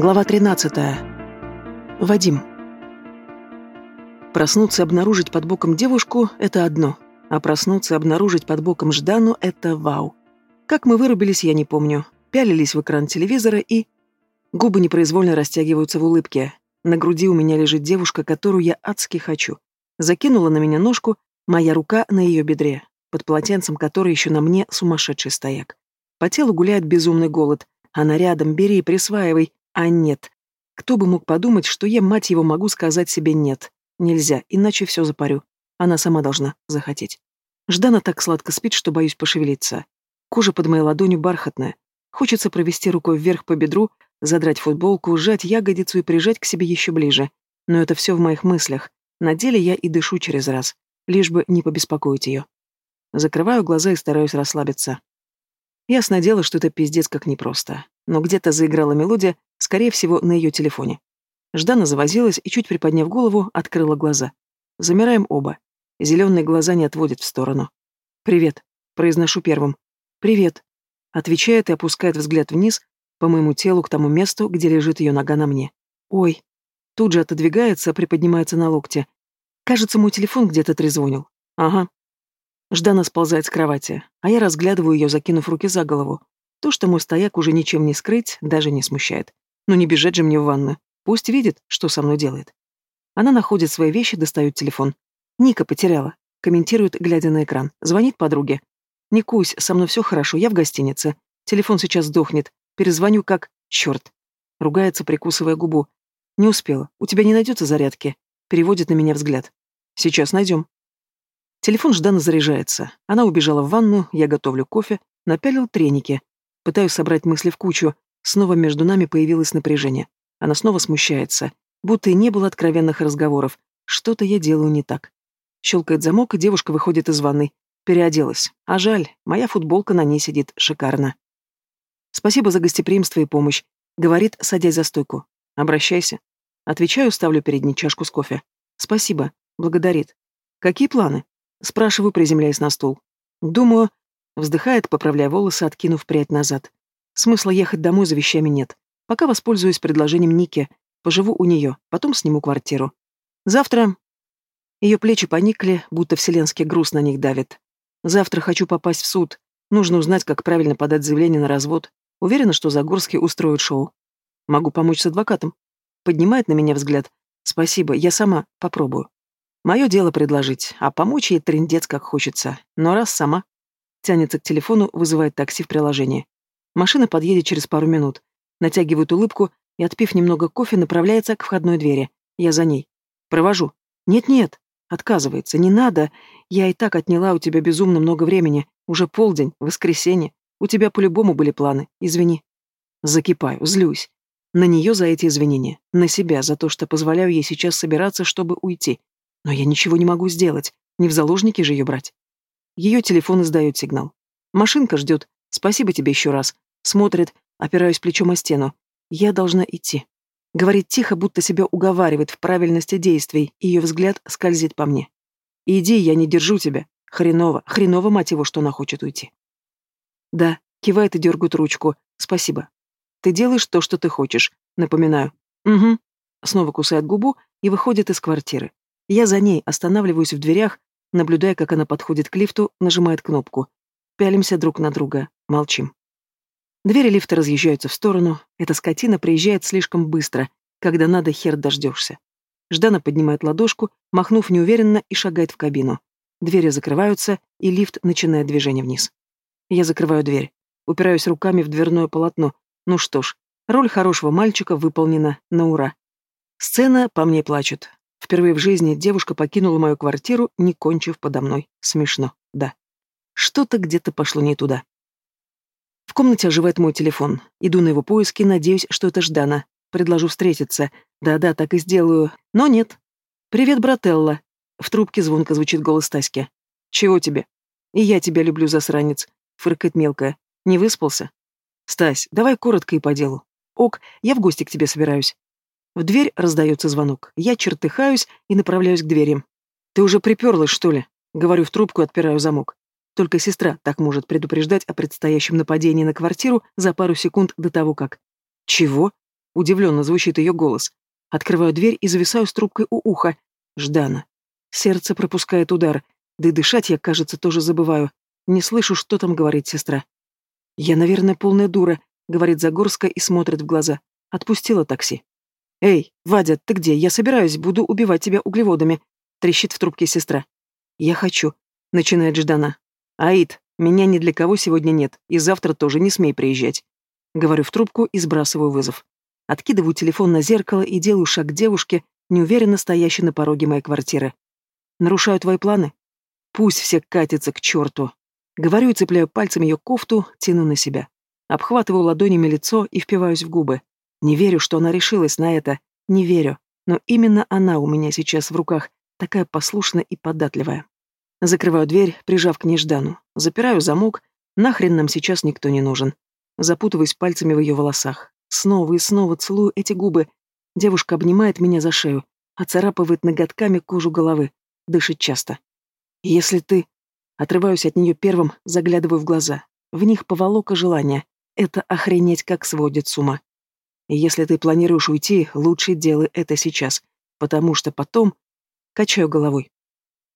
Глава 13. Вадим. Проснуться и обнаружить под боком девушку – это одно, а проснуться и обнаружить под боком Ждану – это вау. Как мы вырубились, я не помню. Пялились в экран телевизора и... Губы непроизвольно растягиваются в улыбке. На груди у меня лежит девушка, которую я адски хочу. Закинула на меня ножку, моя рука на ее бедре, под полотенцем, который еще на мне сумасшедший стояк. По телу гуляет безумный голод. Она рядом, бери, присваивай, а нет. Кто бы мог подумать, что я, мать его, могу сказать себе «нет». Нельзя, иначе все запарю. Она сама должна захотеть. Ждана так сладко спит, что боюсь пошевелиться. Кожа под моей ладонью бархатная. Хочется провести рукой вверх по бедру, задрать футболку, сжать ягодицу и прижать к себе еще ближе. Но это все в моих мыслях. На деле я и дышу через раз, лишь бы не побеспокоить ее. Закрываю глаза и стараюсь расслабиться. Ясно дело, что это пиздец как непросто. Но где-то заиграла мелодия, скорее всего, на ее телефоне. Ждана завозилась и, чуть приподняв голову, открыла глаза. Замираем оба. Зеленые глаза не отводят в сторону. «Привет», — произношу первым. «Привет», — отвечает и опускает взгляд вниз, по моему телу к тому месту, где лежит ее нога на мне. «Ой». Тут же отодвигается, приподнимается на локте. Кажется, мой телефон где-то трезвонил. Ага. Ждана сползает с кровати, а я разглядываю ее, закинув руки за голову. То, что мой стояк уже ничем не скрыть, даже не смущает. Но не бежать же мне в ванну. Пусть видит, что со мной делает. Она находит свои вещи, достает телефон. Ника потеряла. Комментирует, глядя на экран. Звонит подруге. «Никусь, со мной все хорошо, я в гостинице. Телефон сейчас сдохнет. Перезвоню как... Черт!» Ругается, прикусывая губу. «Не успела. У тебя не найдется зарядки?» Переводит на меня взгляд. «Сейчас найдем». Телефон Ждана заряжается. Она убежала в ванну, я готовлю кофе, напялил треники. Пытаюсь собрать мысли в кучу. Снова между нами появилось напряжение. Она снова смущается. Будто и не было откровенных разговоров. Что-то я делаю не так. Щелкает замок, и девушка выходит из ванной. Переоделась. А жаль, моя футболка на ней сидит шикарно. Спасибо за гостеприимство и помощь. Говорит, садясь за стойку. Обращайся. Отвечаю, ставлю перед ней чашку с кофе. Спасибо. Благодарит. Какие планы? Спрашиваю, приземляясь на стул. Думаю, вздыхает, поправляя волосы, откинув прядь назад. Смысла ехать домой за вещами нет. Пока воспользуюсь предложением Ники. Поживу у нее, потом сниму квартиру. Завтра... Ее плечи поникли, будто вселенский груз на них давит. Завтра хочу попасть в суд. Нужно узнать, как правильно подать заявление на развод. Уверена, что Загорский устроит шоу. Могу помочь с адвокатом. Поднимает на меня взгляд. Спасибо, я сама попробую. Мое дело предложить, а помочь ей трындец как хочется. Но раз сама. Тянется к телефону, вызывает такси в приложении. Машина подъедет через пару минут. Натягивает улыбку и, отпив немного кофе, направляется к входной двери. Я за ней. Провожу. Нет-нет. Отказывается. Не надо. Я и так отняла у тебя безумно много времени. Уже полдень, воскресенье. У тебя по-любому были планы. Извини. Закипаю, злюсь. На нее за эти извинения. На себя за то, что позволяю ей сейчас собираться, чтобы уйти. Но я ничего не могу сделать. Не в заложники же ее брать. Ее телефон издает сигнал. Машинка ждет. Спасибо тебе еще раз. Смотрит, опираюсь плечом о стену. Я должна идти. Говорит тихо, будто себя уговаривает в правильности действий, ее взгляд скользит по мне. «Иди, я не держу тебя. Хреново, хреново, мать его, что она хочет уйти». «Да», кивает и дергает ручку. «Спасибо». «Ты делаешь то, что ты хочешь», напоминаю. «Угу». Снова кусает губу и выходит из квартиры. Я за ней останавливаюсь в дверях, наблюдая, как она подходит к лифту, нажимает кнопку. Пялимся друг на друга, молчим. Двери лифта разъезжаются в сторону, эта скотина приезжает слишком быстро, когда надо, хер дождешься. Ждана поднимает ладошку, махнув неуверенно, и шагает в кабину. Двери закрываются, и лифт начинает движение вниз. Я закрываю дверь, упираюсь руками в дверное полотно. Ну что ж, роль хорошего мальчика выполнена на ура. Сцена «По мне плачут». Впервые в жизни девушка покинула мою квартиру, не кончив подо мной. Смешно, да. Что-то где-то пошло не туда. В комнате оживает мой телефон. Иду на его поиски, надеюсь, что это Ждана. Предложу встретиться. Да-да, так и сделаю. Но нет. «Привет, брателла». В трубке звонко звучит голос Таськи. «Чего тебе?» «И я тебя люблю, засранец», — фыркает мелкая. «Не выспался?» «Стась, давай коротко и по делу». «Ок, я в гости к тебе собираюсь». В дверь раздается звонок. Я чертыхаюсь и направляюсь к двери. «Ты уже приперлась, что ли?» Говорю в трубку и отпираю замок. Только сестра так может предупреждать о предстоящем нападении на квартиру за пару секунд до того, как... «Чего?» Удивленно звучит ее голос. Открываю дверь и зависаю с трубкой у уха. Ждана. Сердце пропускает удар. Да и дышать я, кажется, тоже забываю. Не слышу, что там говорит сестра. «Я, наверное, полная дура», — говорит Загорска и смотрит в глаза. Отпустила такси. «Эй, Вадя, ты где? Я собираюсь, буду убивать тебя углеводами», — трещит в трубке сестра. «Я хочу», — начинает Ждана. «Аид, меня ни для кого сегодня нет, и завтра тоже не смей приезжать». Говорю в трубку и сбрасываю вызов. Откидываю телефон на зеркало и делаю шаг к девушке, неуверенно стоящей на пороге моей квартиры. Нарушаю твои планы? Пусть все катятся к черту. Говорю и цепляю пальцами ее кофту, тяну на себя. Обхватываю ладонями лицо и впиваюсь в губы. Не верю, что она решилась на это. Не верю. Но именно она у меня сейчас в руках, такая послушная и податливая. Закрываю дверь, прижав к неждану. Запираю замок. Нахрен нам сейчас никто не нужен. Запутываюсь пальцами в ее волосах. Снова и снова целую эти губы. Девушка обнимает меня за шею, оцарапывает ноготками кожу головы, дышит часто. «Если ты...» Отрываюсь от нее первым, заглядываю в глаза. В них поволока желания. Это охренеть как сводит с ума. если ты планируешь уйти, лучше делай это сейчас, потому что потом... Качаю головой.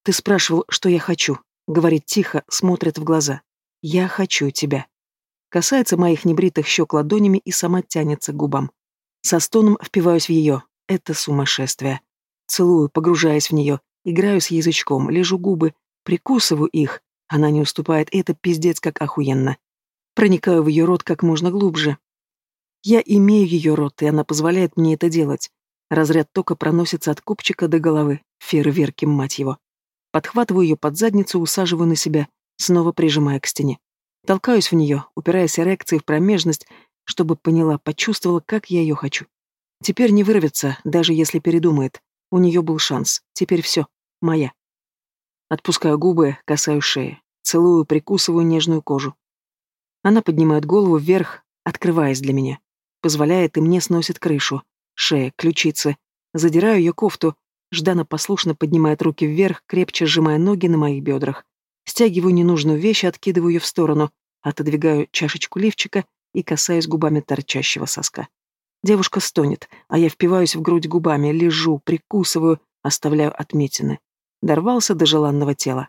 Ты спрашивал, что я хочу. Говорит тихо, смотрит в глаза. Я хочу тебя. Касается моих небритых щек ладонями и сама тянется к губам. Со стоном впиваюсь в ее. Это сумасшествие. Целую, погружаясь в нее, играю с язычком, лежу губы, прикусываю их. Она не уступает, и это пиздец как охуенно. Проникаю в ее рот как можно глубже. Я имею ее рот, и она позволяет мне это делать. Разряд тока проносится от копчика до головы. Фейерверки, мать его. Подхватываю ее под задницу, усаживаю на себя, снова прижимая к стене. Толкаюсь в нее, упираясь эрекцией в промежность, чтобы поняла, почувствовала, как я ее хочу. Теперь не вырвется, даже если передумает. У нее был шанс. Теперь все. Моя. Отпускаю губы, касаюсь шеи. Целую, прикусываю нежную кожу. Она поднимает голову вверх, открываясь для меня. Позволяет, и мне сносит крышу. Шея, ключицы. Задираю ее кофту. Ждана послушно поднимает руки вверх, крепче сжимая ноги на моих бедрах. Стягиваю ненужную вещь и откидываю ее в сторону, отодвигаю чашечку лифчика и касаюсь губами торчащего соска. Девушка стонет, а я впиваюсь в грудь губами, лежу, прикусываю, оставляю отметины. Дорвался до желанного тела.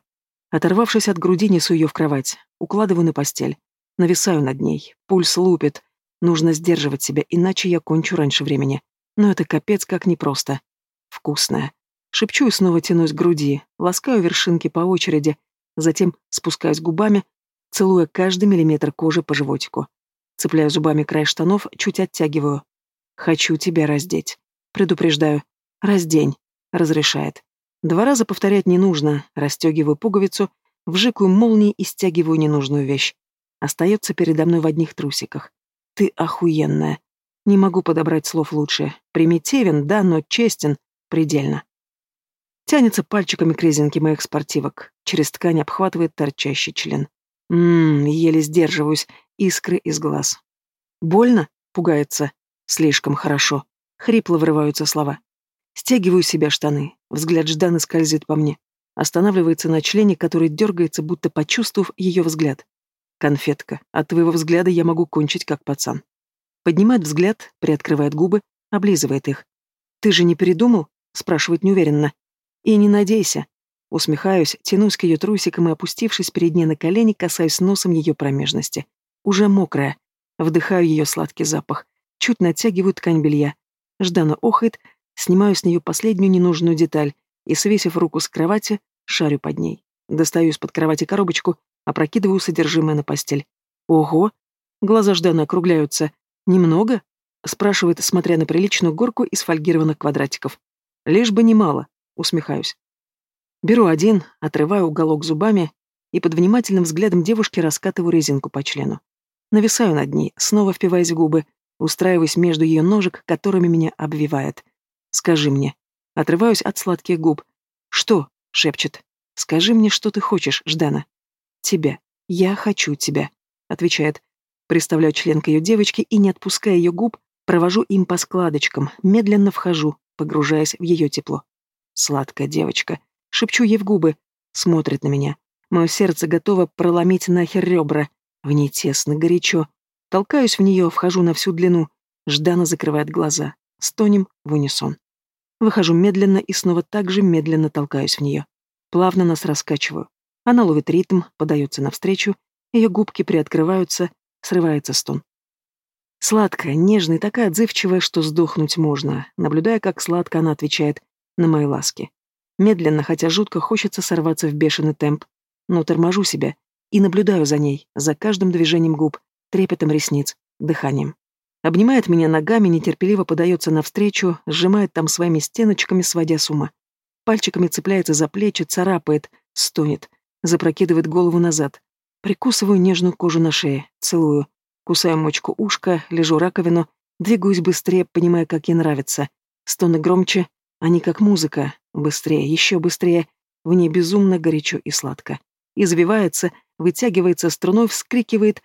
Оторвавшись от груди, несу ее в кровать, укладываю на постель. Нависаю над ней, пульс лупит. Нужно сдерживать себя, иначе я кончу раньше времени. Но это капец как непросто. Вкусное. Шепчу и снова тянусь к груди, ласкаю вершинки по очереди, затем спускаюсь губами, целуя каждый миллиметр кожи по животику. Цепляю зубами край штанов, чуть оттягиваю. «Хочу тебя раздеть». Предупреждаю. «Раздень», — разрешает. Два раза повторять не нужно, расстегиваю пуговицу, вжикаю молнии и стягиваю ненужную вещь. Остается передо мной в одних трусиках. Ты охуенная. Не могу подобрать слов лучше. Примитивен, да, но честен, предельно. Тянется пальчиками к резинке моих спортивок. Через ткань обхватывает торчащий член. Ммм, еле сдерживаюсь. Искры из глаз. Больно? Пугается. Слишком хорошо. Хрипло вырываются слова. Стягиваю себя штаны. Взгляд Жданы скользит по мне. Останавливается на члене, который дергается, будто почувствовав ее взгляд. Конфетка. От твоего взгляда я могу кончить, как пацан. Поднимает взгляд, приоткрывает губы, облизывает их. «Ты же не передумал?» — спрашивает неуверенно. И не надейся. Усмехаюсь, тянусь к ее трусикам и, опустившись перед ней на колени, касаюсь носом ее промежности. Уже мокрая. Вдыхаю ее сладкий запах. Чуть натягиваю ткань белья. Ждана охает, снимаю с нее последнюю ненужную деталь и, свесив руку с кровати, шарю под ней. Достаю из-под кровати коробочку, опрокидываю содержимое на постель. Ого! Глаза Ждана округляются. Немного? Спрашивает, смотря на приличную горку из фольгированных квадратиков. Лишь бы немало. Усмехаюсь. Беру один, отрываю уголок зубами и под внимательным взглядом девушки раскатываю резинку по члену. Нависаю над ней, снова впиваясь в губы, устраиваясь между ее ножек, которыми меня обвивает. «Скажи мне». Отрываюсь от сладких губ. «Что?» — шепчет. «Скажи мне, что ты хочешь, Ждана». «Тебя. Я хочу тебя», — отвечает. Приставляю член к ее девочке и, не отпуская ее губ, провожу им по складочкам, медленно вхожу, погружаясь в ее тепло. Сладкая девочка. Шепчу ей в губы. Смотрит на меня. Мое сердце готово проломить нахер ребра. В ней тесно, горячо. Толкаюсь в нее, вхожу на всю длину. Ждана закрывает глаза. Стонем в унисон. Выхожу медленно и снова так же медленно толкаюсь в нее. Плавно нас раскачиваю. Она ловит ритм, подается навстречу, ее губки приоткрываются, срывается стон. Сладкая, нежная, такая отзывчивая, что сдохнуть можно, наблюдая, как сладко она отвечает на мои ласки. Медленно, хотя жутко хочется сорваться в бешеный темп, но торможу себя и наблюдаю за ней, за каждым движением губ, трепетом ресниц, дыханием. Обнимает меня ногами, нетерпеливо подается навстречу, сжимает там своими стеночками, сводя с ума. Пальчиками цепляется за плечи, царапает, стонет, запрокидывает голову назад. Прикусываю нежную кожу на шее, целую, Кусаю мочку ушка, лежу раковину, двигаюсь быстрее, понимая, как ей нравится. Стоны громче, они как музыка. Быстрее, еще быстрее. В ней безумно горячо и сладко. Извивается, вытягивается струной, вскрикивает.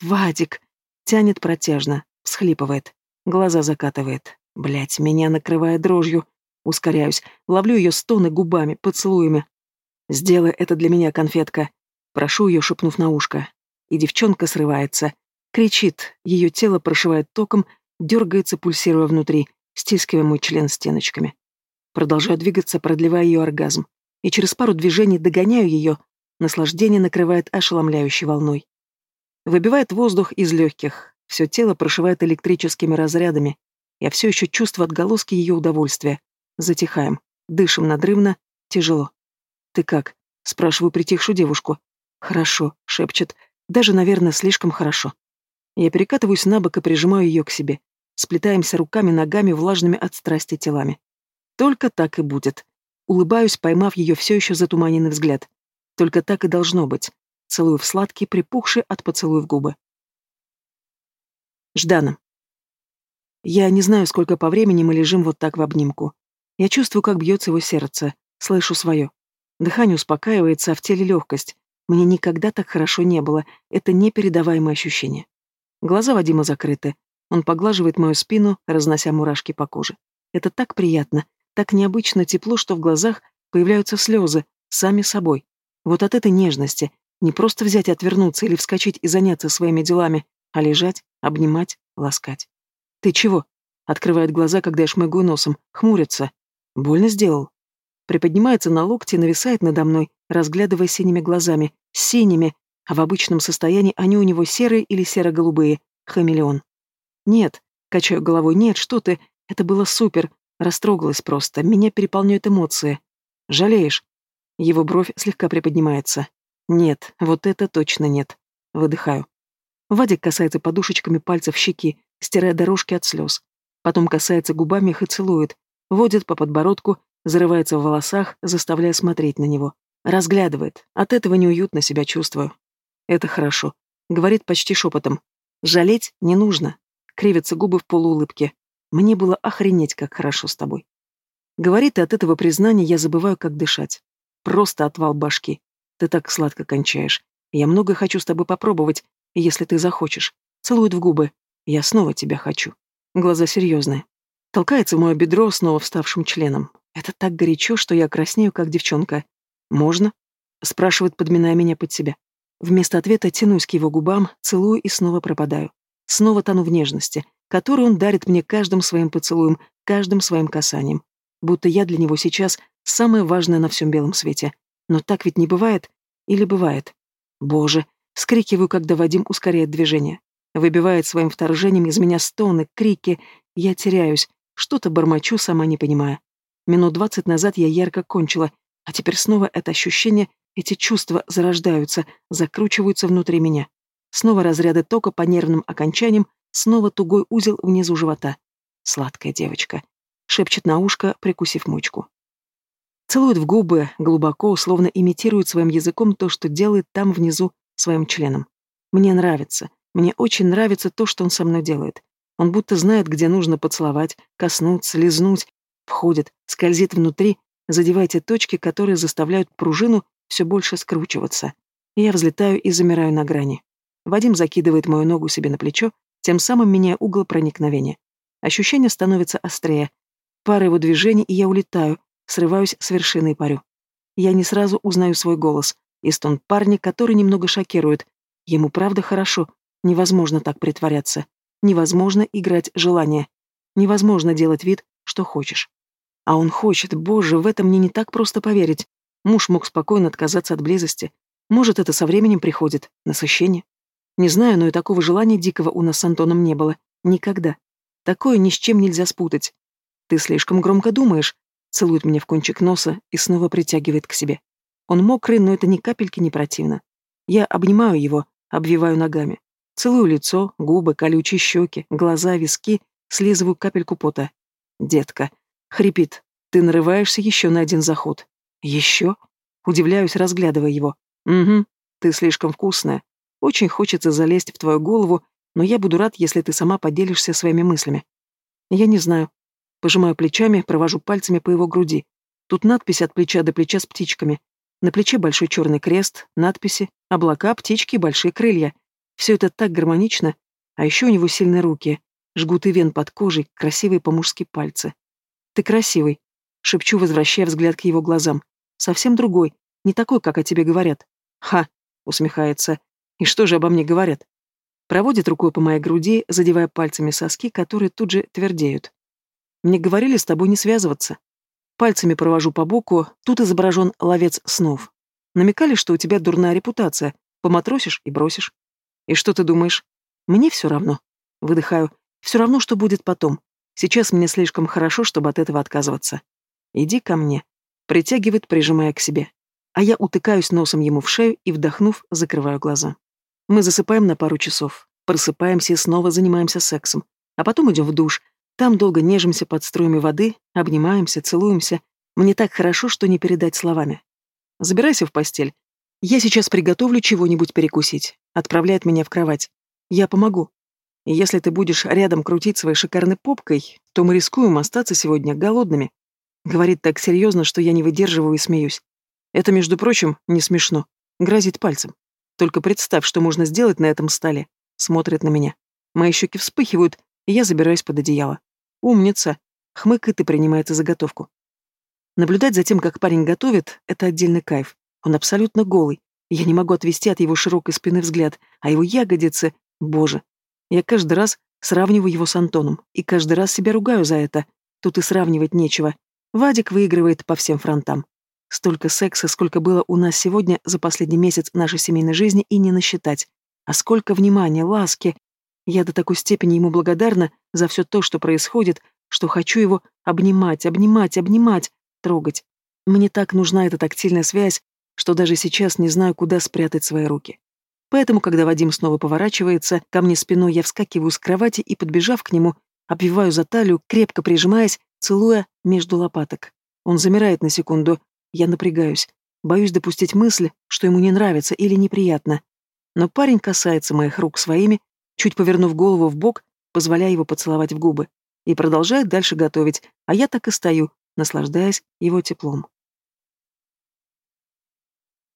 «Вадик!» Тянет протяжно, всхлипывает. Глаза закатывает. Блять, меня накрывает дрожью. Ускоряюсь, ловлю ее стоны губами, поцелуями. «Сделай это для меня, конфетка!» Прошу ее, шепнув на ушко. И девчонка срывается. Кричит, ее тело прошивает током, дергается, пульсируя внутри, стискивая мой член стеночками. Продолжаю двигаться, продлевая ее оргазм. И через пару движений догоняю ее. Наслаждение накрывает ошеломляющей волной. Выбивает воздух из легких. Все тело прошивает электрическими разрядами. Я все еще чувствую отголоски ее удовольствия. Затихаем. Дышим надрывно. Тяжело. «Ты как?» — спрашиваю притихшую девушку. «Хорошо», — шепчет. «Даже, наверное, слишком хорошо». Я перекатываюсь на бок и прижимаю ее к себе. Сплетаемся руками, ногами, влажными от страсти телами. Только так и будет. Улыбаюсь, поймав ее все еще затуманенный взгляд. Только так и должно быть. Целую в сладкие, припухшие от поцелуев губы. Ждана. Я не знаю, сколько по времени мы лежим вот так в обнимку. Я чувствую, как бьется его сердце, слышу свое. Дыхание успокаивается, а в теле легкость. Мне никогда так хорошо не было, это непередаваемое ощущение. Глаза Вадима закрыты. Он поглаживает мою спину, разнося мурашки по коже. Это так приятно, так необычно тепло, что в глазах появляются слезы, сами собой. Вот от этой нежности не просто взять и отвернуться или вскочить и заняться своими делами, а лежать, обнимать, ласкать. «Ты чего?» — открывает глаза, когда я шмыгаю носом, хмурится. «Больно сделал?» Приподнимается на локти нависает надо мной, разглядывая синими глазами, синими, а в обычном состоянии они у него серые или серо-голубые, хамелеон. Нет, качаю головой, нет, что ты, это было супер, растрогалась просто, меня переполняют эмоции. Жалеешь? Его бровь слегка приподнимается. Нет, вот это точно нет. Выдыхаю. Вадик касается подушечками пальцев щеки, стирая дорожки от слез. Потом касается губами их и целует, водит по подбородку, зарывается в волосах, заставляя смотреть на него. Разглядывает. От этого неуютно себя чувствую. Это хорошо. Говорит почти шепотом. Жалеть не нужно. Кривятся губы в полуулыбке. Мне было охренеть, как хорошо с тобой. Говорит, и от этого признания я забываю, как дышать. Просто отвал башки. Ты так сладко кончаешь. Я много хочу с тобой попробовать, если ты захочешь. Целует в губы. Я снова тебя хочу. Глаза серьезные. Толкается мое бедро снова вставшим членом. Это так горячо, что я краснею, как девчонка. «Можно?» — спрашивает, подминая меня под себя. Вместо ответа тянусь к его губам, целую и снова пропадаю. Снова тону в нежности, которую он дарит мне каждым своим поцелуем, каждым своим касанием. Будто я для него сейчас самое важное на всем белом свете. Но так ведь не бывает? Или бывает? Боже! Скрикиваю, когда Вадим ускоряет движение. Выбивает своим вторжением из меня стоны, крики. Я теряюсь, что-то бормочу, сама не понимая. Минут двадцать назад я ярко кончила, а теперь снова это ощущение эти чувства зарождаются, закручиваются внутри меня. Снова разряды тока по нервным окончаниям, снова тугой узел внизу живота. Сладкая девочка. Шепчет на ушко, прикусив мочку. Целует в губы, глубоко, словно имитирует своим языком то, что делает там внизу своим членом. Мне нравится. Мне очень нравится то, что он со мной делает. Он будто знает, где нужно поцеловать, коснуться, лизнуть. Входит, скользит внутри, задевая те точки, которые заставляют пружину все больше скручиваться. Я взлетаю и замираю на грани. Вадим закидывает мою ногу себе на плечо, тем самым меняя угол проникновения. Ощущение становится острее. Пара его движений, и я улетаю, срываюсь с вершины и парю. Я не сразу узнаю свой голос, и стон парня, который немного шокирует. Ему правда хорошо, невозможно так притворяться. невозможно играть желание. Невозможно делать вид, что хочешь. А он хочет, боже, в это мне не так просто поверить. Муж мог спокойно отказаться от близости. Может, это со временем приходит, насыщение. Не знаю, но и такого желания дикого у нас с Антоном не было. Никогда. Такое ни с чем нельзя спутать. Ты слишком громко думаешь. Целует меня в кончик носа и снова притягивает к себе. Он мокрый, но это ни капельки не противно. Я обнимаю его, обвиваю ногами. Целую лицо, губы, колючие щеки, глаза, виски, слизываю капельку пота. Детка. Хрипит. Ты нарываешься еще на один заход. Еще? Удивляюсь, разглядывая его. Угу. Ты слишком вкусная. Очень хочется залезть в твою голову, но я буду рад, если ты сама поделишься своими мыслями. Я не знаю. Пожимаю плечами, провожу пальцами по его груди. Тут надпись от плеча до плеча с птичками. На плече большой черный крест, надписи, облака, птички и большие крылья. Все это так гармонично, а еще у него сильные руки, жгуты вен под кожей, красивые по-мужски пальцы. «Ты красивый», — шепчу, возвращая взгляд к его глазам. «Совсем другой, не такой, как о тебе говорят». «Ха», — усмехается. «И что же обо мне говорят?» Проводит рукой по моей груди, задевая пальцами соски, которые тут же твердеют. «Мне говорили с тобой не связываться». Пальцами провожу по боку, тут изображен ловец снов. Намекали, что у тебя дурная репутация, поматросишь и бросишь. И что ты думаешь? Мне все равно. Выдыхаю. Все равно, что будет потом. Сейчас мне слишком хорошо, чтобы от этого отказываться. Иди ко мне. Притягивает, прижимая к себе. А я утыкаюсь носом ему в шею и, вдохнув, закрываю глаза. Мы засыпаем на пару часов. Просыпаемся и снова занимаемся сексом. А потом идем в душ, там долго нежимся под струями воды, обнимаемся, целуемся. Мне так хорошо, что не передать словами. Забирайся в постель. Я сейчас приготовлю чего-нибудь перекусить. Отправляет меня в кровать. Я помогу. Если ты будешь рядом крутить своей шикарной попкой, то мы рискуем остаться сегодня голодными. Говорит так серьезно, что я не выдерживаю и смеюсь. Это, между прочим, не смешно. Грозит пальцем. Только представь, что можно сделать на этом столе. Смотрит на меня. Мои щеки вспыхивают, и я забираюсь под одеяло. «Умница!» — хмыкает и принимается заготовку. Наблюдать за тем, как парень готовит, это отдельный кайф. Он абсолютно голый. Я не могу отвести от его широкой спины взгляд, а его ягодицы... Боже! Я каждый раз сравниваю его с Антоном, и каждый раз себя ругаю за это. Тут и сравнивать нечего. Вадик выигрывает по всем фронтам. Столько секса, сколько было у нас сегодня за последний месяц нашей семейной жизни, и не насчитать. А сколько внимания, ласки, я до такой степени ему благодарна за все то, что происходит, что хочу его обнимать, обнимать, обнимать, трогать. Мне так нужна эта тактильная связь, что даже сейчас не знаю, куда спрятать свои руки. Поэтому, когда Вадим снова поворачивается, ко мне спиной я вскакиваю с кровати и, подбежав к нему, обвиваю за талию, крепко прижимаясь, целуя между лопаток. Он замирает на секунду. Я напрягаюсь. Боюсь допустить мысль, что ему не нравится или неприятно. Но парень касается моих рук своими, чуть повернув голову в бок, позволяя его поцеловать в губы, и продолжает дальше готовить, а я так и стою, наслаждаясь его теплом.